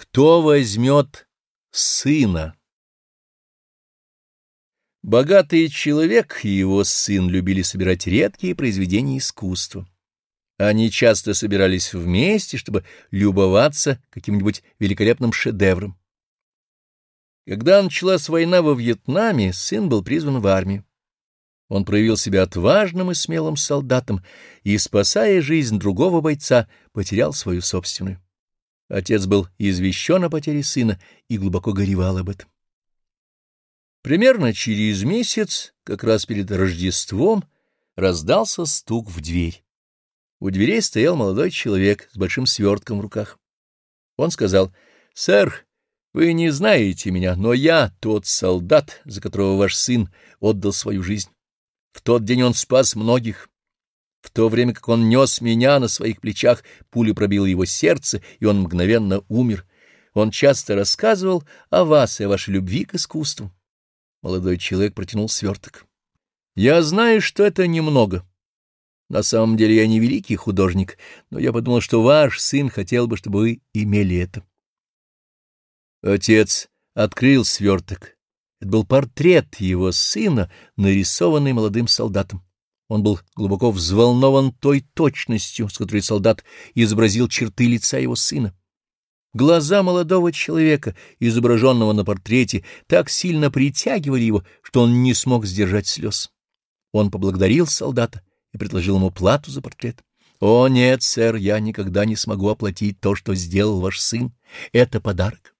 Кто возьмет сына? Богатый человек и его сын любили собирать редкие произведения искусства. Они часто собирались вместе, чтобы любоваться каким-нибудь великолепным шедевром. Когда началась война во Вьетнаме, сын был призван в армию. Он проявил себя отважным и смелым солдатом и, спасая жизнь другого бойца, потерял свою собственную. Отец был извещен о потере сына и глубоко горевал об этом. Примерно через месяц, как раз перед Рождеством, раздался стук в дверь. У дверей стоял молодой человек с большим свертком в руках. Он сказал, «Сэр, вы не знаете меня, но я тот солдат, за которого ваш сын отдал свою жизнь. В тот день он спас многих. В то время как он нес меня на своих плечах, пуля пробила его сердце, и он мгновенно умер. Он часто рассказывал о вас и о вашей любви к искусству. Молодой человек протянул сверток. Я знаю, что это немного. На самом деле я не великий художник, но я подумал, что ваш сын хотел бы, чтобы вы имели это. Отец открыл сверток. Это был портрет его сына, нарисованный молодым солдатом. Он был глубоко взволнован той точностью, с которой солдат изобразил черты лица его сына. Глаза молодого человека, изображенного на портрете, так сильно притягивали его, что он не смог сдержать слез. Он поблагодарил солдата и предложил ему плату за портрет. — О, нет, сэр, я никогда не смогу оплатить то, что сделал ваш сын. Это подарок.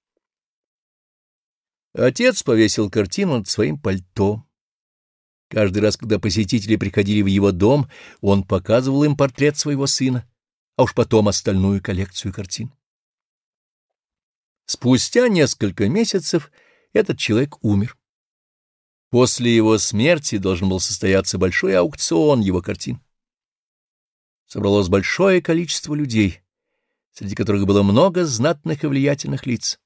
Отец повесил картину над своим пальто. Каждый раз, когда посетители приходили в его дом, он показывал им портрет своего сына, а уж потом остальную коллекцию картин. Спустя несколько месяцев этот человек умер. После его смерти должен был состояться большой аукцион его картин. Собралось большое количество людей, среди которых было много знатных и влиятельных лиц.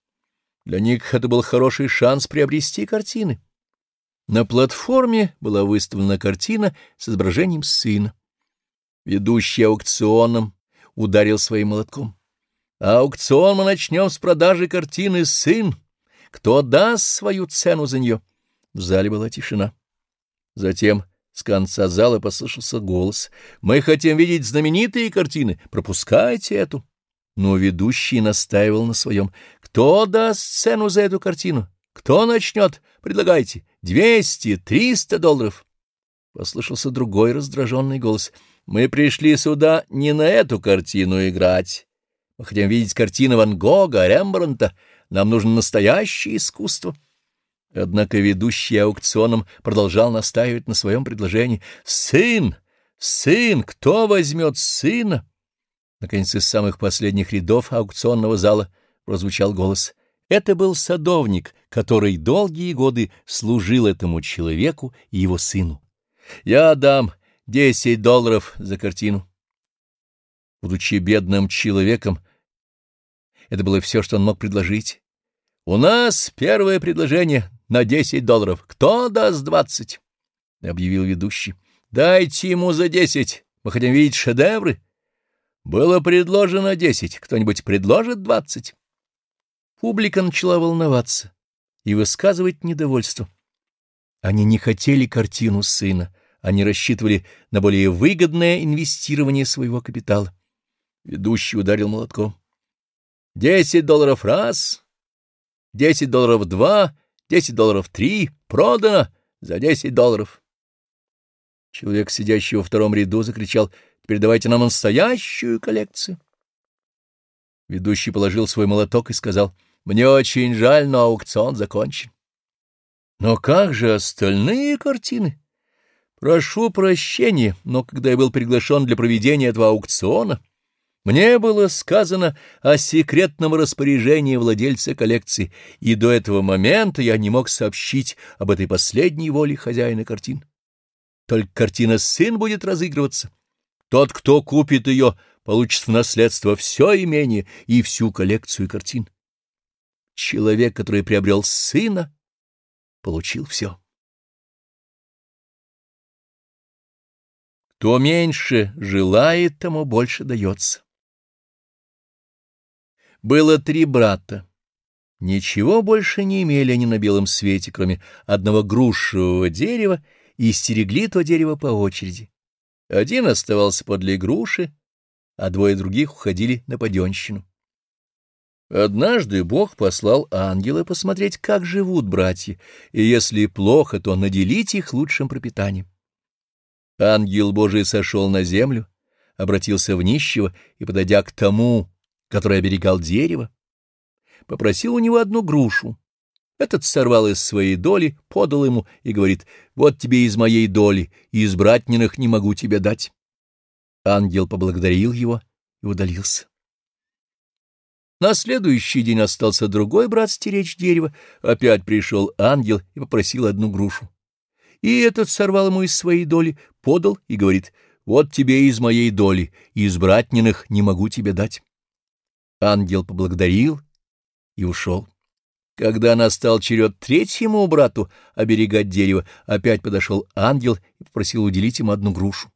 Для них это был хороший шанс приобрести картины. На платформе была выставлена картина с изображением сына. Ведущий аукционом ударил своим молотком. «Аукцион мы начнем с продажи картины «Сын». Кто даст свою цену за нее?» В зале была тишина. Затем с конца зала послышался голос. «Мы хотим видеть знаменитые картины. Пропускайте эту». Но ведущий настаивал на своем. «Кто даст цену за эту картину? Кто начнет? Предлагайте. Двести, триста долларов». Послышался другой раздраженный голос. «Мы пришли сюда не на эту картину играть. Мы хотим видеть картины Ван Гога, Рембрандта. Нам нужно настоящее искусство». Однако ведущий аукционом продолжал настаивать на своем предложении. «Сын! Сын! Кто возьмет сына?» Наконец, из самых последних рядов аукционного зала прозвучал голос. Это был садовник, который долгие годы служил этому человеку и его сыну. «Я дам десять долларов за картину». Будучи бедным человеком, это было все, что он мог предложить. «У нас первое предложение на десять долларов. Кто даст двадцать?» — объявил ведущий. «Дайте ему за десять. Мы хотим видеть шедевры». Было предложено десять, кто-нибудь предложит двадцать. Публика начала волноваться и высказывать недовольство. Они не хотели картину сына, они рассчитывали на более выгодное инвестирование своего капитала. Ведущий ударил молотком. «Десять долларов раз, десять долларов два, десять долларов три, продано за десять долларов». Человек, сидящий во втором ряду, закричал Теперь давайте нам настоящую коллекцию. Ведущий положил свой молоток и сказал, «Мне очень жаль, но аукцион закончен». «Но как же остальные картины?» «Прошу прощения, но когда я был приглашен для проведения этого аукциона, мне было сказано о секретном распоряжении владельца коллекции, и до этого момента я не мог сообщить об этой последней воле хозяина картин. Только картина «Сын» будет разыгрываться». Тот, кто купит ее, получит в наследство все имение и всю коллекцию картин. Человек, который приобрел сына, получил все. Кто меньше желает, тому больше дается. Было три брата. Ничего больше не имели они на белом свете, кроме одного грушевого дерева, и стерегли то дерево по очереди. Один оставался подле груши, а двое других уходили на паденщину. Однажды Бог послал ангела посмотреть, как живут братья, и если плохо, то наделить их лучшим пропитанием. Ангел Божий сошел на землю, обратился в нищего и, подойдя к тому, который оберегал дерево, попросил у него одну грушу. Этот сорвал из своей доли, подал ему и говорит, «Вот тебе из моей доли, и из братниных не могу тебе дать». Ангел поблагодарил его и удалился. На следующий день остался другой брат стеречь дерево, опять пришел ангел и попросил одну грушу. И этот сорвал ему из своей доли, подал и говорит, «Вот тебе из моей доли, из братниных не могу тебе дать». Ангел поблагодарил и ушел. Когда настал черед третьему брату оберегать дерево, опять подошел ангел и попросил уделить ему одну грушу.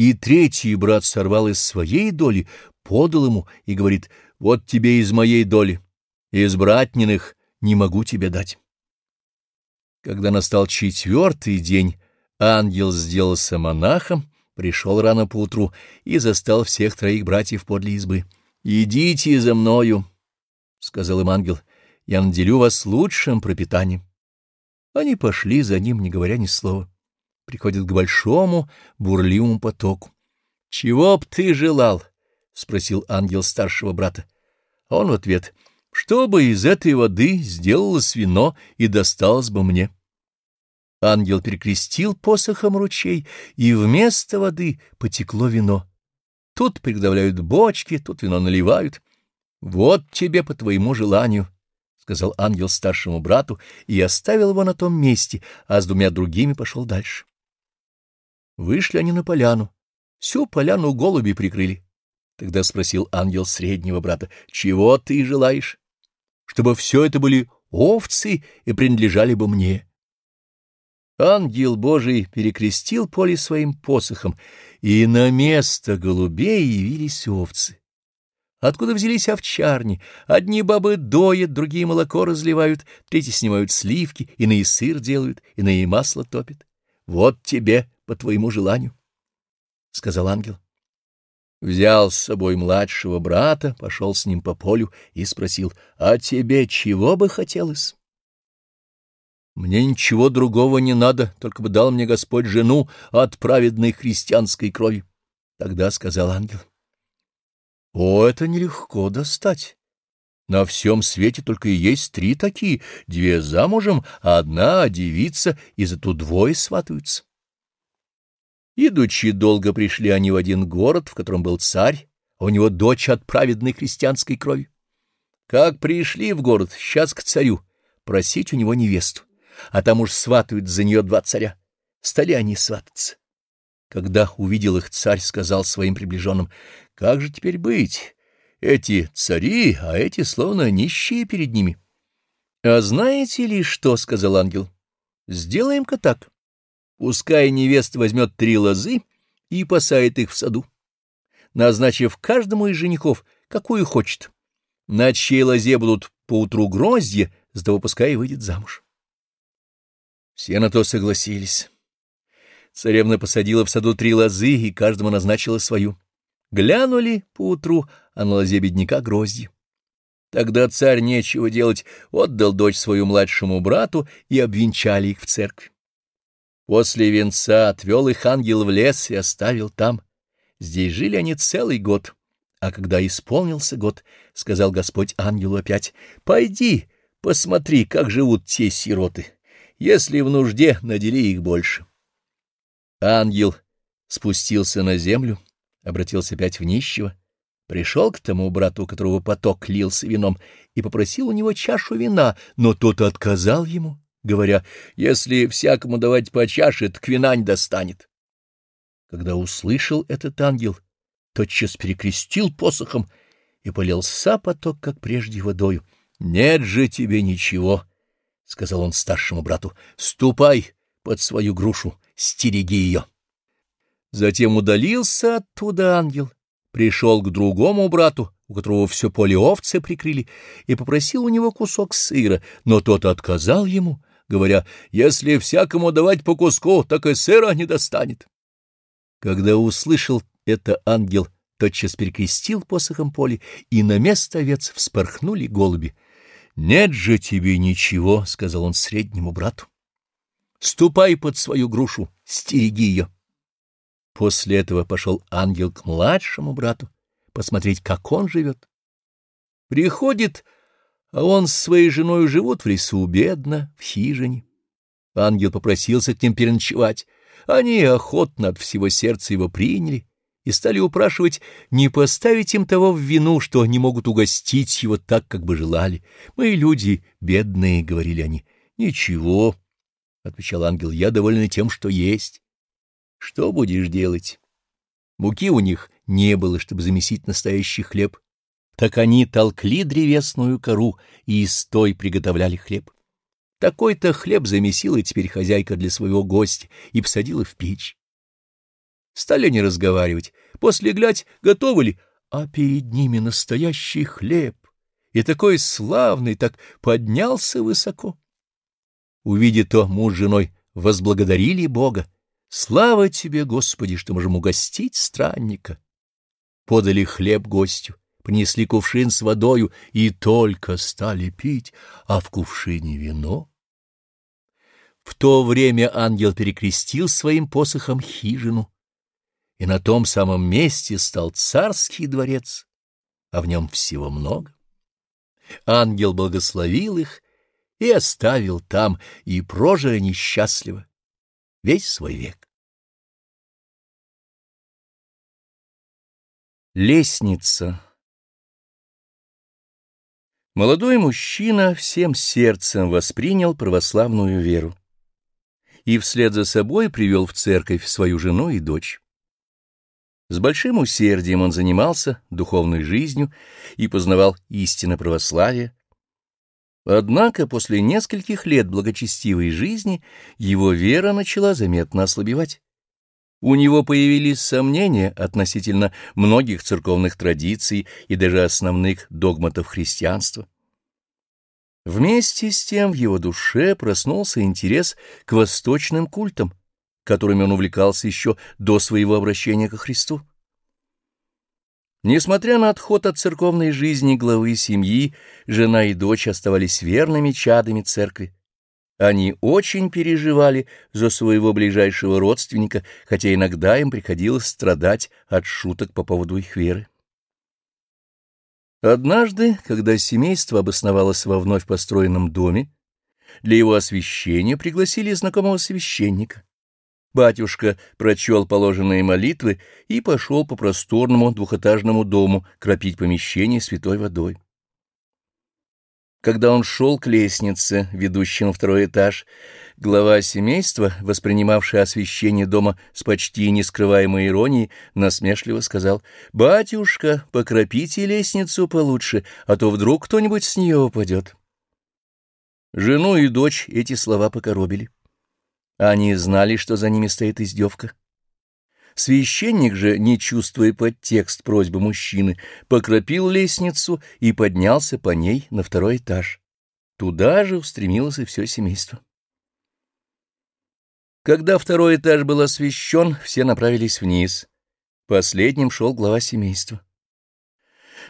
И третий брат сорвал из своей доли, подал ему и говорит, «Вот тебе из моей доли, из братниных не могу тебе дать». Когда настал четвертый день, ангел сделался монахом, пришел рано поутру и застал всех троих братьев подле избы. «Идите за мною», — сказал им ангел, — «я наделю вас лучшим пропитанием». Они пошли за ним, не говоря ни слова. Приходят к большому бурливому потоку. «Чего б ты желал?» — спросил ангел старшего брата. Он в ответ — чтобы из этой воды сделалось вино и досталось бы мне. Ангел перекрестил посохом ручей, и вместо воды потекло вино. Тут приготовляют бочки, тут вино наливают. Вот тебе по твоему желанию, — сказал ангел старшему брату, и оставил его на том месте, а с двумя другими пошел дальше. Вышли они на поляну. Всю поляну голуби прикрыли. Тогда спросил ангел среднего брата, — чего ты желаешь? Чтобы все это были овцы и принадлежали бы мне. Ангел Божий перекрестил поле своим посохом, и на место голубей явились овцы. Откуда взялись овчарни? Одни бабы доят, другие молоко разливают, третьи снимают сливки, иные сыр делают, иные масло топят. Вот тебе по твоему желанию, — сказал ангел. Взял с собой младшего брата, пошел с ним по полю и спросил, — А тебе чего бы хотелось? Мне ничего другого не надо, только бы дал мне Господь жену от праведной христианской крови. Тогда сказал ангел. — О, это нелегко достать. На всем свете только и есть три такие, две замужем, а одна девица, и зато двое сватаются. Идучи долго пришли они в один город, в котором был царь, а у него дочь от праведной христианской крови. Как пришли в город, сейчас к царю, просить у него невесту, а там уж сватают за нее два царя. Стали они свататься. Когда увидел их царь, сказал своим приближенным, «Как же теперь быть? Эти цари, а эти словно нищие перед ними». «А знаете ли что?» — сказал ангел. «Сделаем-ка так. Пускай невеста возьмет три лозы и посадит их в саду, назначив каждому из женихов, какую хочет. На чьей лозе будут поутру гроздья, с того пускай выйдет замуж. Все на то согласились. Царевна посадила в саду три лозы, и каждому назначила свою. Глянули поутру, а на лозе бедняка грозди. Тогда царь нечего делать, отдал дочь свою младшему брату, и обвенчали их в церкви. После венца отвел их ангел в лес и оставил там. Здесь жили они целый год. А когда исполнился год, сказал Господь ангелу опять, «Пойди, посмотри, как живут те сироты. Если в нужде, надели их больше». Ангел спустился на землю, обратился опять в нищего, пришел к тому брату, у которого поток лился вином, и попросил у него чашу вина, но тот отказал ему говоря, «Если всякому давать по чаше, так вина не достанет». Когда услышал этот ангел, тотчас перекрестил посохом и полился поток, как прежде, водою. «Нет же тебе ничего», — сказал он старшему брату, — «ступай под свою грушу, стереги ее». Затем удалился оттуда ангел, пришел к другому брату, у которого все поле овцы прикрыли, и попросил у него кусок сыра, но тот отказал ему, говоря, «Если всякому давать по куску, так и сыра не достанет». Когда услышал это ангел, тотчас перекрестил посохом поле, и на место овец вспорхнули голуби. «Нет же тебе ничего», — сказал он среднему брату. «Ступай под свою грушу, стереги ее». После этого пошел ангел к младшему брату посмотреть, как он живет. Приходит, а он с своей женой живут в лесу, бедно, в хижине. Ангел попросился к ним переночевать. Они охотно от всего сердца его приняли и стали упрашивать не поставить им того в вину, что не могут угостить его так, как бы желали. «Мы люди бедные», — говорили они. «Ничего», — отвечал ангел, — «я довольна тем, что есть». «Что будешь делать?» Муки у них не было, чтобы замесить настоящий хлеб. Так они толкли древесную кору и из той приготовляли хлеб. Такой-то хлеб замесила теперь хозяйка для своего гостя и посадила в печь. Стали они разговаривать. После глядь, готовы ли, а перед ними настоящий хлеб. И такой славный, так поднялся высоко. Увидя то, муж с женой возблагодарили Бога. Слава тебе, Господи, что можем угостить странника. Подали хлеб гостю, принесли кувшин с водою и только стали пить, а в кувшине вино. В то время ангел перекрестил своим посохом хижину, и на том самом месте стал царский дворец, а в нем всего много. Ангел благословил их и оставил там, и прожили несчастливо весь свой век. Лестница Молодой мужчина всем сердцем воспринял православную веру и вслед за собой привел в церковь свою жену и дочь. С большим усердием он занимался духовной жизнью и познавал истинно православие. Однако после нескольких лет благочестивой жизни его вера начала заметно ослабевать. У него появились сомнения относительно многих церковных традиций и даже основных догматов христианства. Вместе с тем в его душе проснулся интерес к восточным культам, которыми он увлекался еще до своего обращения ко Христу. Несмотря на отход от церковной жизни главы семьи, жена и дочь оставались верными чадами церкви. Они очень переживали за своего ближайшего родственника, хотя иногда им приходилось страдать от шуток по поводу их веры. Однажды, когда семейство обосновалось во вновь построенном доме, для его освящения пригласили знакомого священника. Батюшка прочел положенные молитвы и пошел по просторному двухэтажному дому кропить помещение святой водой. Когда он шел к лестнице, ведущей на второй этаж, глава семейства, воспринимавший освещение дома с почти нескрываемой иронией, насмешливо сказал, «Батюшка, покропите лестницу получше, а то вдруг кто-нибудь с нее упадет». Жену и дочь эти слова покоробили. Они знали, что за ними стоит издевка. Священник же, не чувствуя подтекст просьбы мужчины, покропил лестницу и поднялся по ней на второй этаж. Туда же устремилось и все семейство. Когда второй этаж был освещен, все направились вниз. Последним шел глава семейства.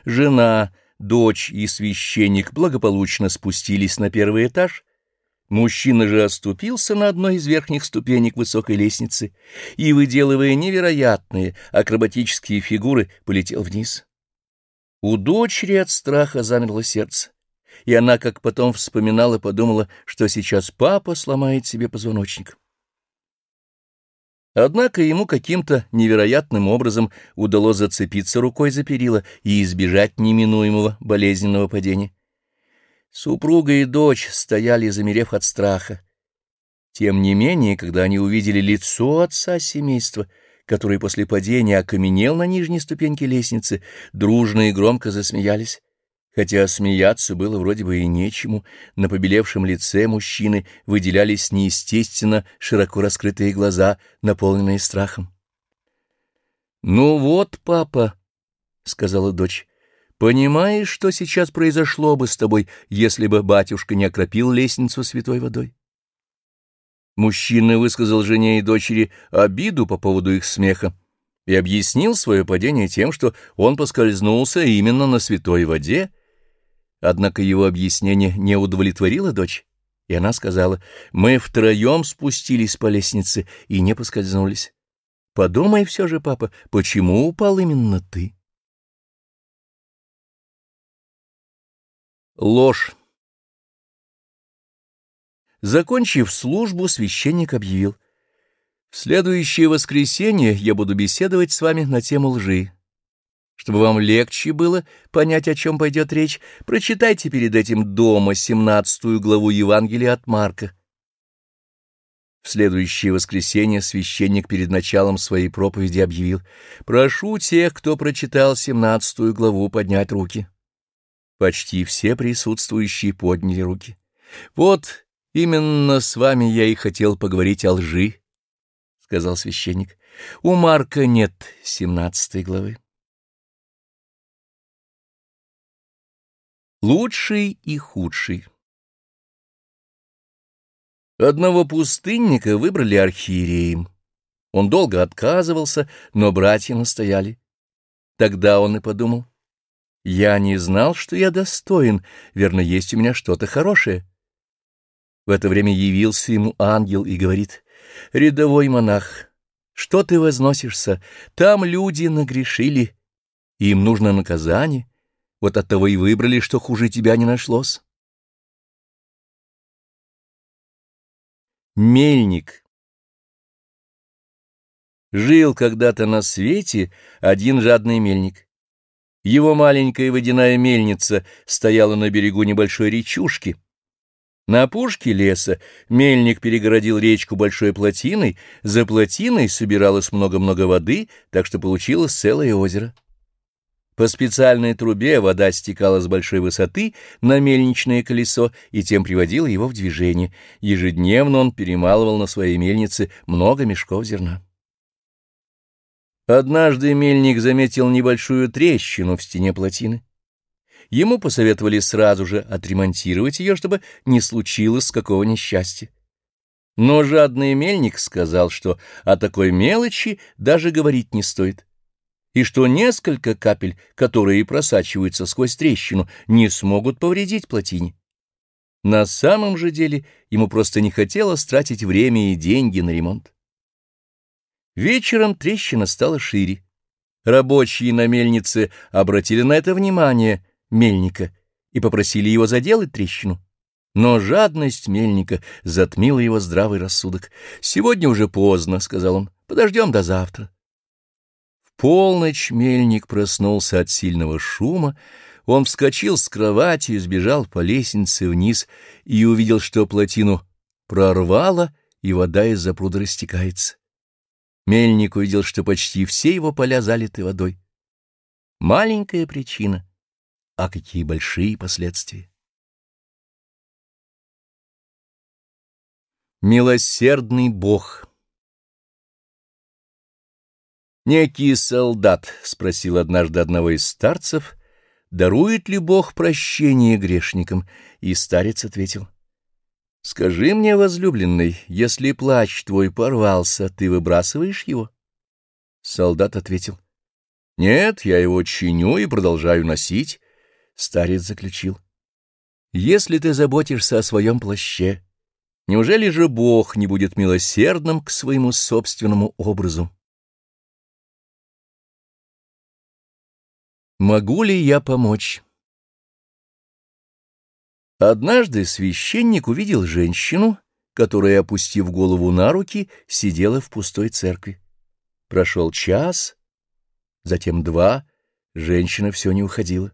Жена, дочь и священник благополучно спустились на первый этаж Мужчина же оступился на одной из верхних ступенек высокой лестницы и, выделывая невероятные акробатические фигуры, полетел вниз. У дочери от страха замерло сердце, и она, как потом вспоминала, подумала, что сейчас папа сломает себе позвоночник. Однако ему каким-то невероятным образом удалось зацепиться рукой за перила и избежать неминуемого болезненного падения. Супруга и дочь стояли, замерев от страха. Тем не менее, когда они увидели лицо отца семейства, который после падения окаменел на нижней ступеньке лестницы, дружно и громко засмеялись. Хотя смеяться было вроде бы и нечему, на побелевшем лице мужчины выделялись неестественно широко раскрытые глаза, наполненные страхом. «Ну вот, папа», сказала дочь. Понимаешь, что сейчас произошло бы с тобой, если бы батюшка не окропил лестницу святой водой? Мужчина высказал жене и дочери обиду по поводу их смеха и объяснил свое падение тем, что он поскользнулся именно на святой воде. Однако его объяснение не удовлетворило дочь, и она сказала, «Мы втроем спустились по лестнице и не поскользнулись. Подумай все же, папа, почему упал именно ты?» Ложь. Закончив службу, священник объявил. В следующее воскресенье я буду беседовать с вами на тему лжи. Чтобы вам легче было понять, о чем пойдет речь, прочитайте перед этим дома семнадцатую главу Евангелия от Марка. В следующее воскресенье священник перед началом своей проповеди объявил «Прошу тех, кто прочитал семнадцатую главу, поднять руки». Почти все присутствующие подняли руки. «Вот именно с вами я и хотел поговорить о лжи», — сказал священник. «У Марка нет семнадцатой главы». Лучший и худший Одного пустынника выбрали архиереем. Он долго отказывался, но братья настояли. Тогда он и подумал, я не знал, что я достоин, верно, есть у меня что-то хорошее. В это время явился ему ангел и говорит, «Рядовой монах, что ты возносишься? Там люди нагрешили, им нужно наказание, вот оттого и выбрали, что хуже тебя не нашлось». Мельник Жил когда-то на свете один жадный мельник. Его маленькая водяная мельница стояла на берегу небольшой речушки. На опушке леса мельник перегородил речку большой плотиной, за плотиной собиралось много-много воды, так что получилось целое озеро. По специальной трубе вода стекала с большой высоты на мельничное колесо и тем приводила его в движение. Ежедневно он перемалывал на своей мельнице много мешков зерна. Однажды мельник заметил небольшую трещину в стене плотины. Ему посоветовали сразу же отремонтировать ее, чтобы не случилось какого несчастья. Но жадный мельник сказал, что о такой мелочи даже говорить не стоит, и что несколько капель, которые просачиваются сквозь трещину, не смогут повредить плотине. На самом же деле ему просто не хотелось тратить время и деньги на ремонт. Вечером трещина стала шире. Рабочие на мельнице обратили на это внимание мельника и попросили его заделать трещину. Но жадность мельника затмила его здравый рассудок. «Сегодня уже поздно», — сказал он, — «подождем до завтра». В полночь мельник проснулся от сильного шума, он вскочил с кровати и сбежал по лестнице вниз и увидел, что плотину прорвало, и вода из-за пруда растекается. Мельник увидел, что почти все его поля залиты водой. Маленькая причина, а какие большие последствия. Милосердный Бог Некий солдат спросил однажды одного из старцев, дарует ли Бог прощение грешникам, и старец ответил — Скажи мне, возлюбленный, если плач твой порвался, ты выбрасываешь его? Солдат ответил. Нет, я его чиню и продолжаю носить. Старец заключил. Если ты заботишься о своем плаще, неужели же Бог не будет милосердным к своему собственному образу? Могу ли я помочь? Однажды священник увидел женщину, которая, опустив голову на руки, сидела в пустой церкви. Прошел час, затем два, женщина все не уходила.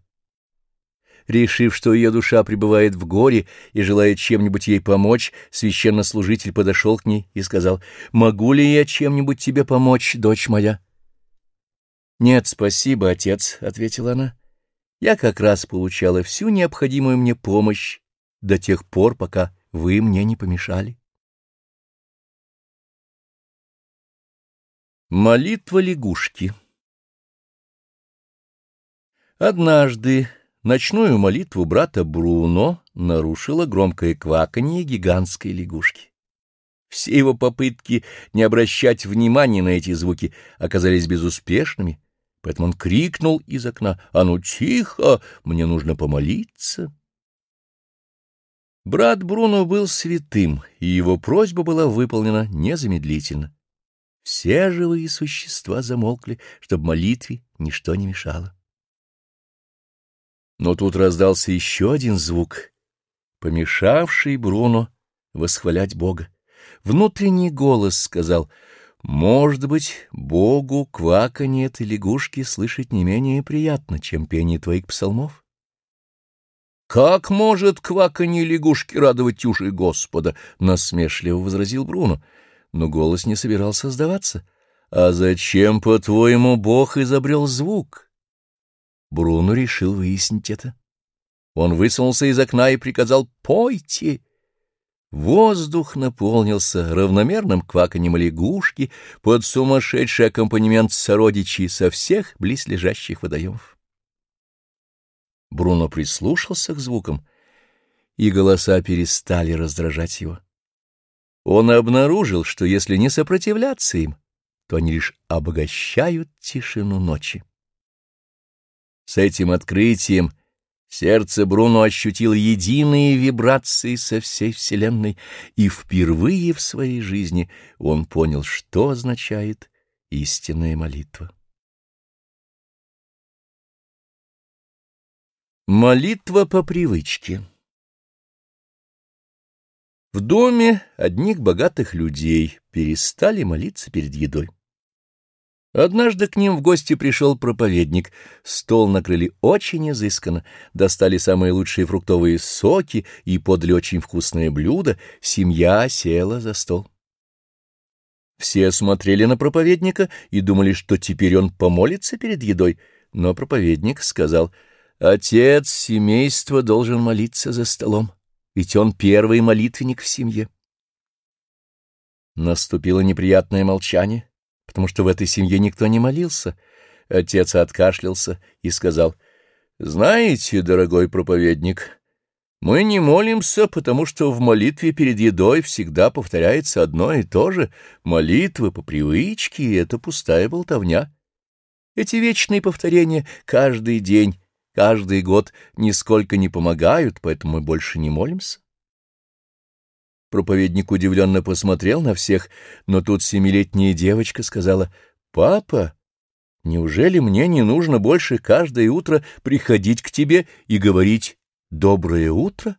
Решив, что ее душа пребывает в горе и желает чем-нибудь ей помочь, священнослужитель подошел к ней и сказал, «Могу ли я чем-нибудь тебе помочь, дочь моя?» «Нет, спасибо, отец», — ответила она я как раз получала всю необходимую мне помощь до тех пор, пока вы мне не помешали. Молитва лягушки Однажды ночную молитву брата Бруно нарушило громкое кваканье гигантской лягушки. Все его попытки не обращать внимания на эти звуки оказались безуспешными, поэтому он крикнул из окна «А ну тихо, мне нужно помолиться!» Брат Бруно был святым, и его просьба была выполнена незамедлительно. Все живые существа замолкли, чтобы молитве ничто не мешало. Но тут раздался еще один звук, помешавший Бруно восхвалять Бога. Внутренний голос сказал, «Может быть, Богу кваканье этой лягушки слышать не менее приятно, чем пение твоих псалмов?» «Как может кваканье лягушки радовать уши Господа?» — насмешливо возразил Бруно. Но голос не собирался сдаваться. «А зачем, по-твоему, Бог изобрел звук?» Бруно решил выяснить это. Он высунулся из окна и приказал «Пойте!» Воздух наполнился равномерным кваканьем лягушки под сумасшедший аккомпанемент сородичей со всех близлежащих водоемов. Бруно прислушался к звукам, и голоса перестали раздражать его. Он обнаружил, что если не сопротивляться им, то они лишь обогащают тишину ночи. С этим открытием сердце Бруно ощутило единые вибрации со всей Вселенной, и впервые в своей жизни он понял, что означает истинная молитва. Молитва по привычке В доме одних богатых людей перестали молиться перед едой. Однажды к ним в гости пришел проповедник, стол накрыли очень изысканно, достали самые лучшие фруктовые соки и подали очень вкусное блюдо, семья села за стол. Все смотрели на проповедника и думали, что теперь он помолится перед едой, но проповедник сказал — Отец семейства должен молиться за столом, ведь он первый молитвенник в семье. Наступило неприятное молчание, потому что в этой семье никто не молился. Отец откашлялся и сказал, «Знаете, дорогой проповедник, мы не молимся, потому что в молитве перед едой всегда повторяется одно и то же. Молитва по привычке — это пустая болтовня. Эти вечные повторения каждый день каждый год нисколько не помогают, поэтому мы больше не молимся. Проповедник удивленно посмотрел на всех, но тут семилетняя девочка сказала, «Папа, неужели мне не нужно больше каждое утро приходить к тебе и говорить «доброе утро»?»